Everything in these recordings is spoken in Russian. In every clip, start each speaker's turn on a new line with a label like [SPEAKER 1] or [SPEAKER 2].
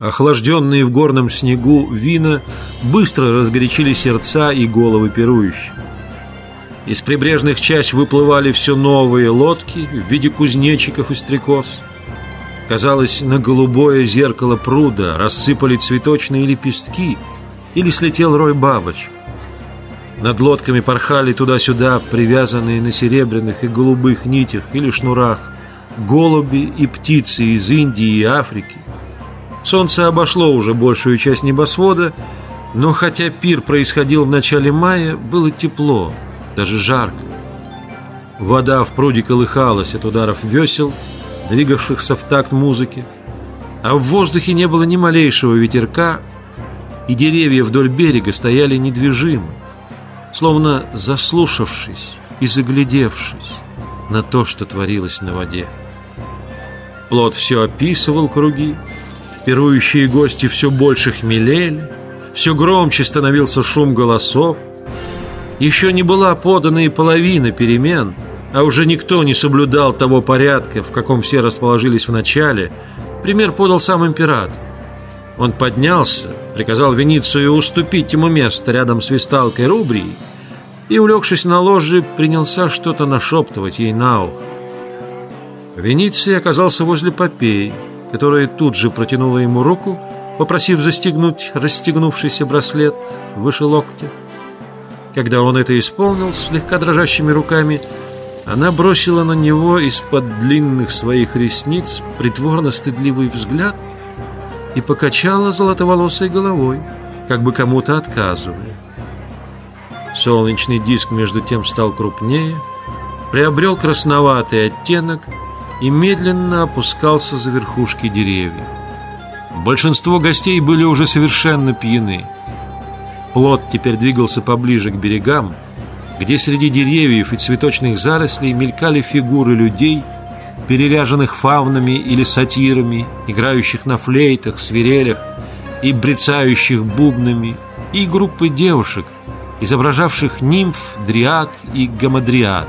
[SPEAKER 1] Охлажденные в горном снегу вина быстро разгорячили сердца и головы пирующих. Из прибрежных часть выплывали все новые лодки в виде кузнечиков и стрекоз. Казалось, на голубое зеркало пруда рассыпали цветочные лепестки или слетел рой бабочек. Над лодками порхали туда-сюда, привязанные на серебряных и голубых нитях или шнурах, голуби и птицы из Индии и Африки. Солнце обошло уже большую часть небосвода, но хотя пир происходил в начале мая, было тепло, даже жарко. Вода в пруде колыхалась от ударов весел, двигавшихся в такт музыки, а в воздухе не было ни малейшего ветерка, и деревья вдоль берега стояли недвижимо, словно заслушавшись и заглядевшись на то, что творилось на воде. Плод все описывал круги, Пирующие гости все больше хмелели, все громче становился шум голосов. Еще не была подана и половина перемен, а уже никто не соблюдал того порядка, в каком все расположились в начале. Пример подал сам император. Он поднялся, приказал Веницию уступить ему место рядом с висталкой Рубрии и, улегшись на ложе, принялся что-то нашептывать ей на ухо. Вениций оказался возле Попеи, которая тут же протянула ему руку, попросив застегнуть расстегнувшийся браслет выше локтя. Когда он это исполнил слегка дрожащими руками, она бросила на него из-под длинных своих ресниц притворно-стыдливый взгляд и покачала золотоволосой головой, как бы кому-то отказывая. Солнечный диск между тем стал крупнее, приобрел красноватый оттенок – и медленно опускался за верхушки деревьев. Большинство гостей были уже совершенно пьяны. Плот теперь двигался поближе к берегам, где среди деревьев и цветочных зарослей мелькали фигуры людей, переряженных фавнами или сатирами, играющих на флейтах, свирелях и брецающих бубнами, и группы девушек, изображавших нимф, дриад и гамадриад.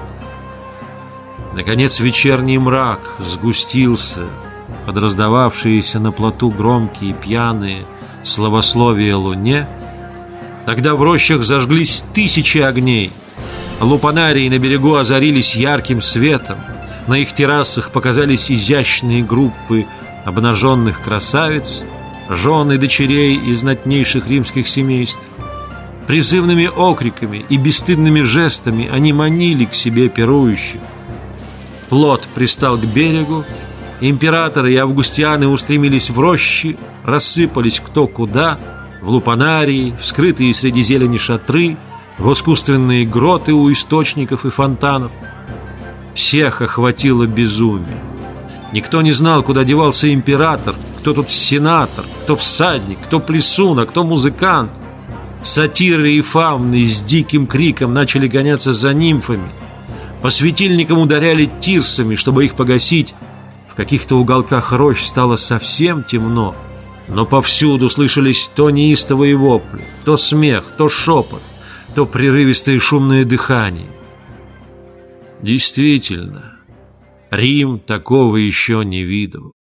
[SPEAKER 1] Наконец вечерний мрак сгустился под раздававшиеся на плоту громкие пьяные словословия луне. Тогда в рощах зажглись тысячи огней. Лупанарии на берегу озарились ярким светом. На их террасах показались изящные группы обнаженных красавиц, жены дочерей из знатнейших римских семейств. Призывными окриками и бесстыдными жестами они манили к себе пирующих. Плот пристал к берегу, императоры и августианы устремились в рощи, рассыпались кто куда, в лупанарии, в скрытые среди зелени шатры, в искусственные гроты у источников и фонтанов. Всех охватило безумие. Никто не знал, куда девался император, кто тут сенатор, кто всадник, кто плесун, а кто музыкант. Сатиры и фауны с диким криком начали гоняться за нимфами – по светильникам ударяли тирсами, чтобы их погасить. В каких-то уголках рощ стало совсем темно, но повсюду слышались то неистовые вопли, то смех, то шепот, то прерывистое шумное дыхание. Действительно, Рим такого еще не видел.